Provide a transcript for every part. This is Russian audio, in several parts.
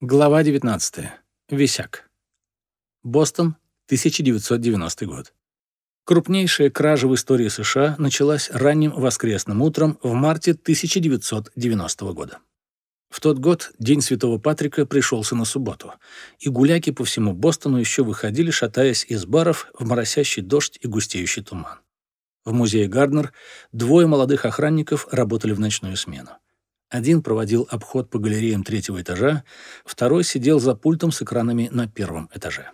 Глава 19. Висяк. Бостон, 1990 год. Крупнейшая кража в истории США началась ранним воскресным утром в марте 1990 года. В тот год День Святого Патрика пришелся на субботу, и гуляки по всему Бостону еще выходили, шатаясь из баров в моросящий дождь и густеющий туман. В музее Гарднер двое молодых охранников работали в ночную смену. Один проводил обход по галереям третьего этажа, второй сидел за пультом с экранами на первом этаже.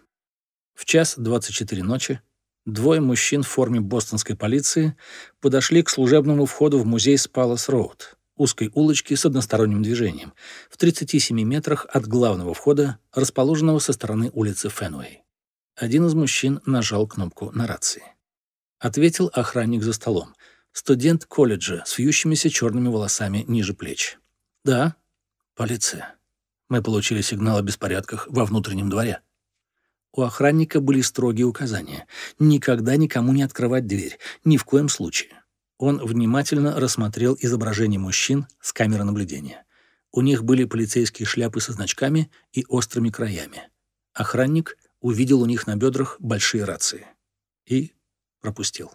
В час 24 ночи двое мужчин в форме бостонской полиции подошли к служебному входу в музей Спалас-Роуд, узкой улочки с односторонним движением, в 37 метрах от главного входа, расположенного со стороны улицы Фенуэй. Один из мужчин нажал кнопку на рации. Ответил охранник за столом — Студент колледжа с вьющимися черными волосами ниже плеч. «Да, полиция. Мы получили сигнал о беспорядках во внутреннем дворе». У охранника были строгие указания. Никогда никому не открывать дверь. Ни в коем случае. Он внимательно рассмотрел изображение мужчин с камеры наблюдения. У них были полицейские шляпы со значками и острыми краями. Охранник увидел у них на бедрах большие рации. И пропустил.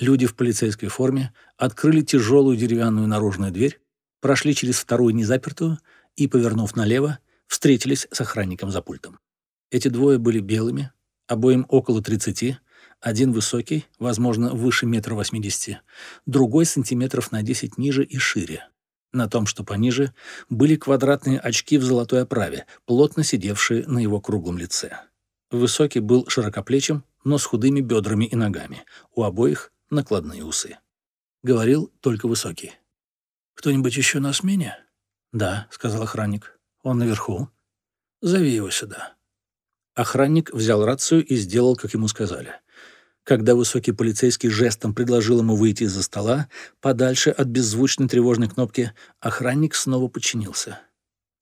Люди в полицейской форме открыли тяжелую деревянную наружную дверь, прошли через вторую незапертую и, повернув налево, встретились с охранником за пультом. Эти двое были белыми, обоим около 30, один высокий, возможно, выше метра восьмидесяти, другой сантиметров на 10 ниже и шире. На том, что пониже, были квадратные очки в золотой оправе, плотно сидевшие на его круглом лице. Высокий был широкоплечим, но с худыми бедрами и ногами. У обоих накладные усы. Говорил только высокий. «Кто-нибудь еще на смене?» «Да», — сказал охранник. «Он наверху». «Зови его сюда». Охранник взял рацию и сделал, как ему сказали. Когда высокий полицейский жестом предложил ему выйти из-за стола, подальше от беззвучной тревожной кнопки, охранник снова подчинился.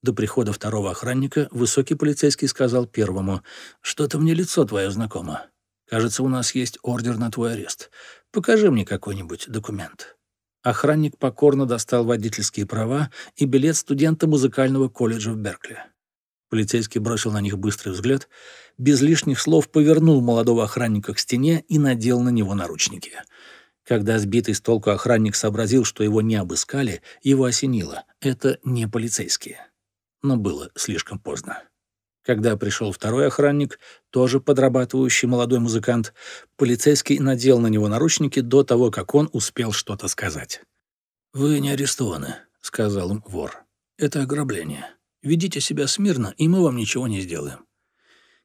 До прихода второго охранника высокий полицейский сказал первому, «Что-то мне лицо твое знакомо. Кажется, у нас есть ордер на твой арест. Покажи мне какой-нибудь документ». Охранник покорно достал водительские права и билет студента музыкального колледжа в Беркли. Полицейский бросил на них быстрый взгляд, без лишних слов повернул молодого охранника к стене и надел на него наручники. Когда сбитый с толку охранник сообразил, что его не обыскали, его осенило. Это не полицейские. Но было слишком поздно. Когда пришел второй охранник, тоже подрабатывающий молодой музыкант, полицейский надел на него наручники до того, как он успел что-то сказать. «Вы не арестованы», — сказал им вор. «Это ограбление. Ведите себя смирно, и мы вам ничего не сделаем».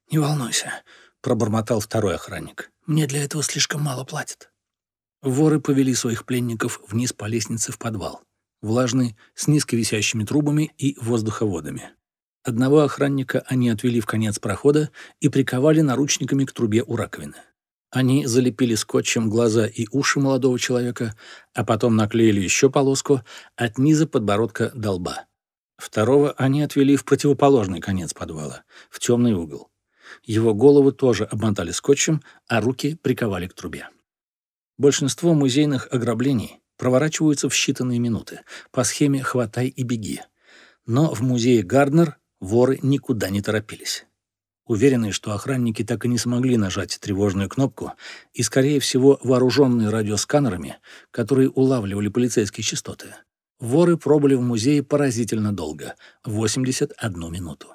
«Не волнуйся», — пробормотал второй охранник. «Мне для этого слишком мало платят». Воры повели своих пленников вниз по лестнице в подвал, влажный, с низко висящими трубами и воздуховодами. Одного охранника они отвели в конец прохода и приковали наручниками к трубе у раковины. Они залепили скотчем глаза и уши молодого человека, а потом наклеили еще полоску от низа подбородка до лба. Второго они отвели в противоположный конец подвала, в темный угол. Его голову тоже обмотали скотчем, а руки приковали к трубе. Большинство музейных ограблений проворачиваются в считанные минуты, по схеме «хватай и беги». Но в музее Гарднер Воры никуда не торопились. Уверенные, что охранники так и не смогли нажать тревожную кнопку, и, скорее всего, вооруженные радиосканерами, которые улавливали полицейские частоты, воры пробыли в музее поразительно долго — 81 минуту.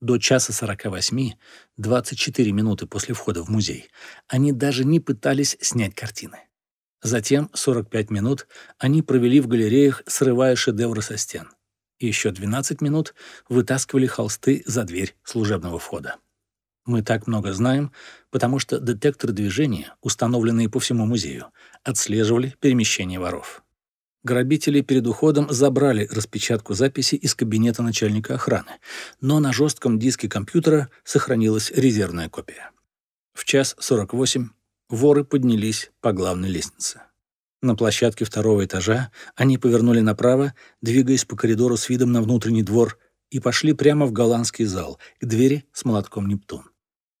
До часа 48, 24 минуты после входа в музей, они даже не пытались снять картины. Затем 45 минут они провели в галереях, срывая шедевры со стен и еще 12 минут вытаскивали холсты за дверь служебного входа. Мы так много знаем, потому что детекторы движения, установленные по всему музею, отслеживали перемещение воров. Грабители перед уходом забрали распечатку записи из кабинета начальника охраны, но на жестком диске компьютера сохранилась резервная копия. В час 48 воры поднялись по главной лестнице. На площадке второго этажа они повернули направо, двигаясь по коридору с видом на внутренний двор, и пошли прямо в голландский зал, к двери с молотком «Нептун».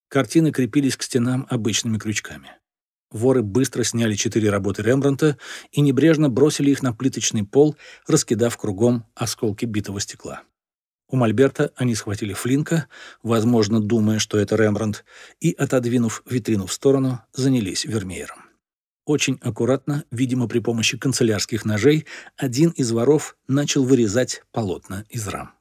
Картины крепились к стенам обычными крючками. Воры быстро сняли четыре работы Рембранта и небрежно бросили их на плиточный пол, раскидав кругом осколки битого стекла. У Мольберта они схватили Флинка, возможно, думая, что это Рембрандт, и, отодвинув витрину в сторону, занялись Вермеером. Очень аккуратно, видимо, при помощи канцелярских ножей, один из воров начал вырезать полотна из рам.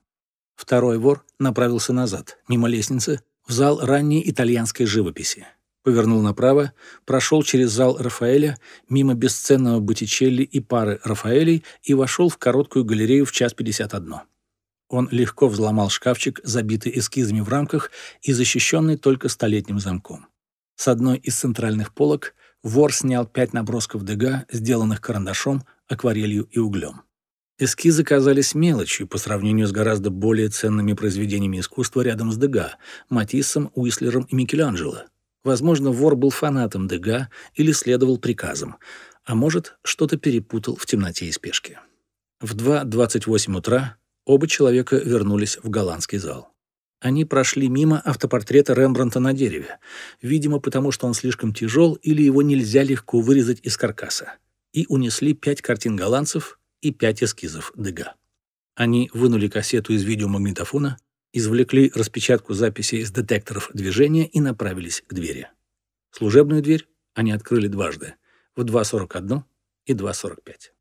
Второй вор направился назад, мимо лестницы, в зал ранней итальянской живописи. Повернул направо, прошел через зал Рафаэля, мимо бесценного Боттичелли и пары Рафаэлей и вошел в короткую галерею в час пятьдесят одно. Он легко взломал шкафчик, забитый эскизами в рамках и защищенный только столетним замком. С одной из центральных полок вор снял пять набросков Дега, сделанных карандашом, акварелью и углем. Эскизы казались мелочью по сравнению с гораздо более ценными произведениями искусства рядом с Дега, Матиссом, Уислером и Микеланджело. Возможно, вор был фанатом Дега или следовал приказам, а может, что-то перепутал в темноте и спешке. В 2.28 утра Оба человека вернулись в голландский зал. Они прошли мимо автопортрета Рембранта на дереве, видимо, потому что он слишком тяжел или его нельзя легко вырезать из каркаса, и унесли пять картин голландцев и пять эскизов Дега. Они вынули кассету из видеомагнитофона, извлекли распечатку записи из детекторов движения и направились к двери. Служебную дверь они открыли дважды, в 2.41 и 2.45.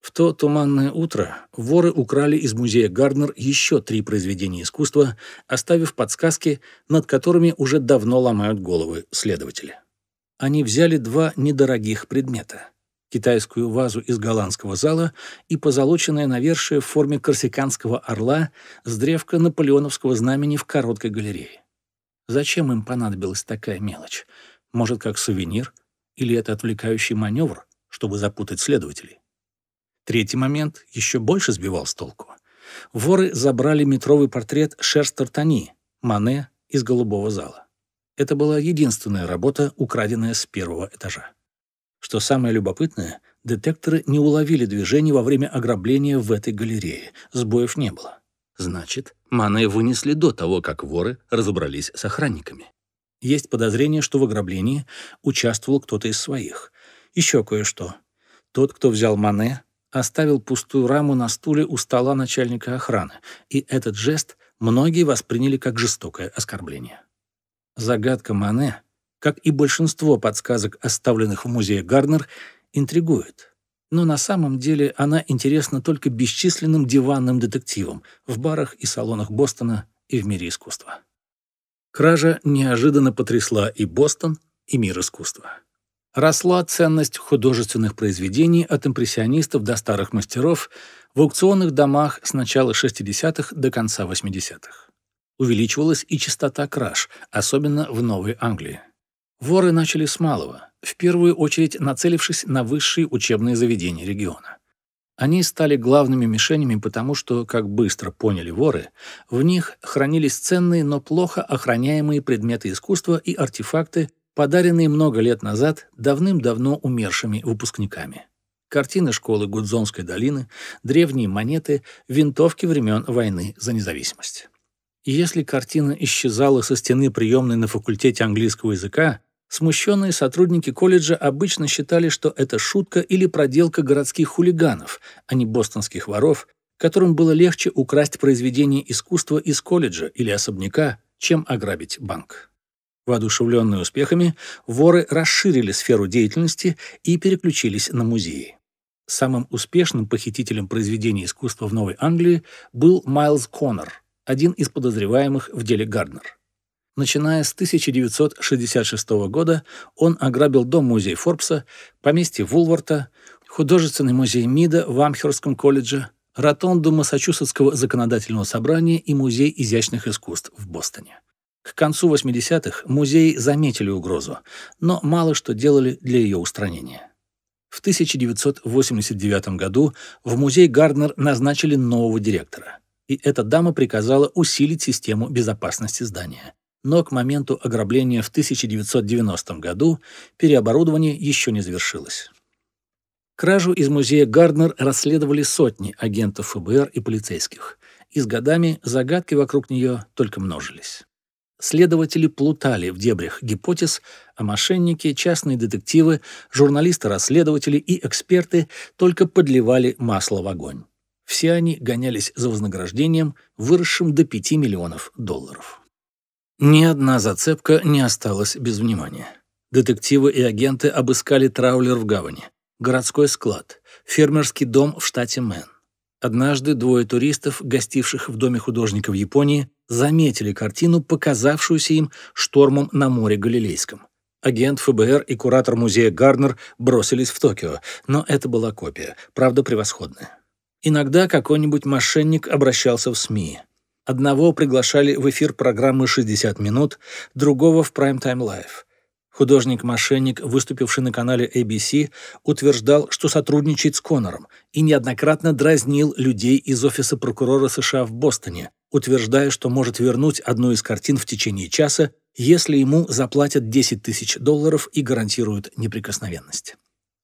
В то туманное утро воры украли из музея Гарднер еще три произведения искусства, оставив подсказки, над которыми уже давно ломают головы следователи. Они взяли два недорогих предмета – китайскую вазу из голландского зала и позолоченное навершие в форме корсиканского орла с древка наполеоновского знамени в короткой галерее. Зачем им понадобилась такая мелочь? Может, как сувенир? Или это отвлекающий маневр, чтобы запутать следователей? Третий момент еще больше сбивал с толку. Воры забрали метровый портрет Шерстартани, Мане из голубого зала. Это была единственная работа, украденная с первого этажа. Что самое любопытное, детекторы не уловили движений во время ограбления в этой галерее. Сбоев не было. Значит, Мане вынесли до того, как воры разобрались с охранниками. Есть подозрение, что в ограблении участвовал кто-то из своих. Еще кое-что. Тот, кто взял Мане, оставил пустую раму на стуле у стола начальника охраны, и этот жест многие восприняли как жестокое оскорбление. Загадка Мане, как и большинство подсказок, оставленных в музее Гарнер, интригует. Но на самом деле она интересна только бесчисленным диванным детективам в барах и салонах Бостона и в мире искусства. Кража неожиданно потрясла и Бостон, и мир искусства росла ценность художественных произведений от импрессионистов до старых мастеров в аукционных домах с начала 60-х до конца 80-х. Увеличивалась и частота краж, особенно в Новой Англии. Воры начали с малого, в первую очередь нацелившись на высшие учебные заведения региона. Они стали главными мишенями, потому что, как быстро поняли воры, в них хранились ценные, но плохо охраняемые предметы искусства и артефакты, подаренные много лет назад давным-давно умершими выпускниками. Картины школы Гудзонской долины, древние монеты, винтовки времен войны за независимость. И если картина исчезала со стены приемной на факультете английского языка, смущенные сотрудники колледжа обычно считали, что это шутка или проделка городских хулиганов, а не бостонских воров, которым было легче украсть произведение искусства из колледжа или особняка, чем ограбить банк. Воодушевленные успехами, воры расширили сферу деятельности и переключились на музеи. Самым успешным похитителем произведений искусства в Новой Англии был Майлз Коннор, один из подозреваемых в деле Гарднер. Начиная с 1966 года он ограбил дом музея Форбса, поместье Вулварта, художественный музей МИДа в Амхерском колледже, ротонду Массачусетского законодательного собрания и музей изящных искусств в Бостоне. К концу 80-х музеи заметили угрозу, но мало что делали для ее устранения. В 1989 году в музей Гарднер назначили нового директора, и эта дама приказала усилить систему безопасности здания. Но к моменту ограбления в 1990 году переоборудование еще не завершилось. Кражу из музея Гарднер расследовали сотни агентов ФБР и полицейских, и с годами загадки вокруг нее только множились. Следователи плутали в дебрях гипотез, а мошенники, частные детективы, журналисты-расследователи и эксперты только подливали масло в огонь. Все они гонялись за вознаграждением, выросшим до 5 миллионов долларов. Ни одна зацепка не осталась без внимания. Детективы и агенты обыскали траулер в гавани, городской склад, фермерский дом в штате Мэн. Однажды двое туристов, гостивших в доме художника в Японии, заметили картину, показавшуюся им штормом на море Галилейском. Агент ФБР и куратор музея Гарднер бросились в Токио, но это была копия, правда превосходная. Иногда какой-нибудь мошенник обращался в СМИ. Одного приглашали в эфир программы «60 минут», другого в Prime Time Live. Художник-мошенник, выступивший на канале ABC, утверждал, что сотрудничает с Коннором и неоднократно дразнил людей из офиса прокурора США в Бостоне, утверждая, что может вернуть одну из картин в течение часа, если ему заплатят 10 тысяч долларов и гарантируют неприкосновенность.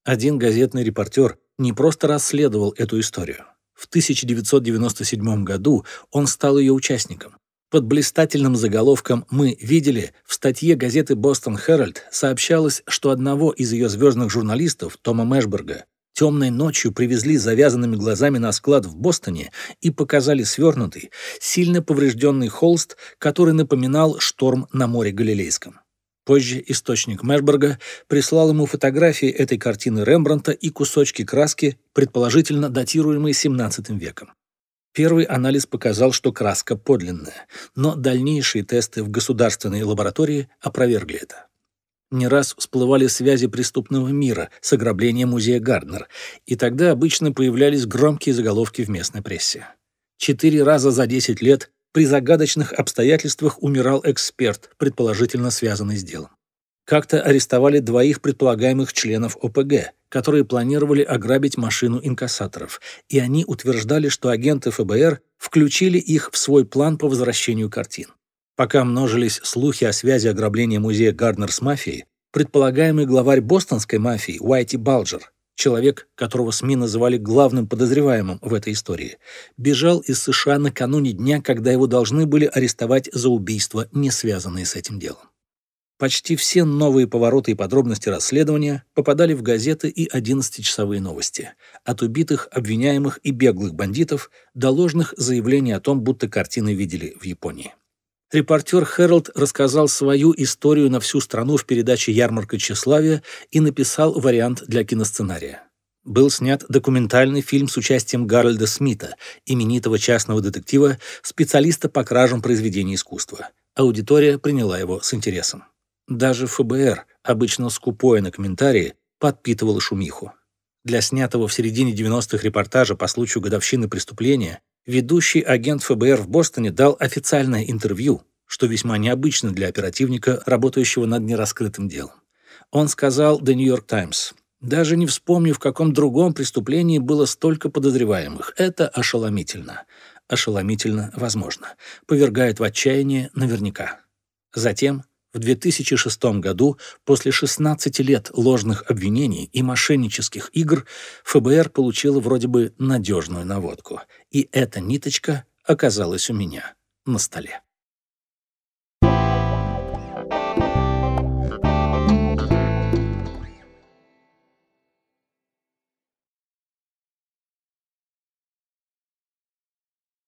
Один газетный репортер не просто расследовал эту историю. В 1997 году он стал ее участником. Под блистательным заголовком «Мы видели» в статье газеты «Бостон Herald сообщалось, что одного из ее звездных журналистов, Тома Мэшберга, темной ночью привезли завязанными глазами на склад в Бостоне и показали свернутый, сильно поврежденный холст, который напоминал шторм на море Галилейском. Позже источник Мэшберга прислал ему фотографии этой картины Рембранта и кусочки краски, предположительно датируемые XVII веком. Первый анализ показал, что краска подлинная, но дальнейшие тесты в государственной лаборатории опровергли это. Не раз всплывали связи преступного мира с ограблением музея Гарднер, и тогда обычно появлялись громкие заголовки в местной прессе. Четыре раза за 10 лет при загадочных обстоятельствах умирал эксперт, предположительно связанный с делом. Как-то арестовали двоих предполагаемых членов ОПГ, которые планировали ограбить машину инкассаторов, и они утверждали, что агенты ФБР включили их в свой план по возвращению картин. Пока множились слухи о связи ограбления музея Гарднер с мафией, предполагаемый главарь бостонской мафии Уайти Балджер человек, которого СМИ называли главным подозреваемым в этой истории, бежал из США накануне дня, когда его должны были арестовать за убийства, не связанные с этим делом. Почти все новые повороты и подробности расследования попадали в газеты и 11-часовые новости. От убитых, обвиняемых и беглых бандитов до ложных заявлений о том, будто картины видели в Японии. Репортер Хэролд рассказал свою историю на всю страну в передаче «Ярмарка тщеславия» и написал вариант для киносценария. Был снят документальный фильм с участием Гарольда Смита, именитого частного детектива, специалиста по кражам произведений искусства. Аудитория приняла его с интересом. Даже ФБР, обычно скупое на комментарии, подпитывало шумиху. Для снятого в середине 90-х репортажа по случаю годовщины преступления ведущий агент ФБР в Бостоне дал официальное интервью, что весьма необычно для оперативника, работающего над нераскрытым делом. Он сказал The New York Times, «Даже не вспомню, в каком другом преступлении было столько подозреваемых. Это ошеломительно. Ошеломительно, возможно. Повергает в отчаяние наверняка». Затем в 2006 году, после 16 лет ложных обвинений и мошеннических игр, ФБР получило вроде бы надежную наводку. И эта ниточка оказалась у меня на столе.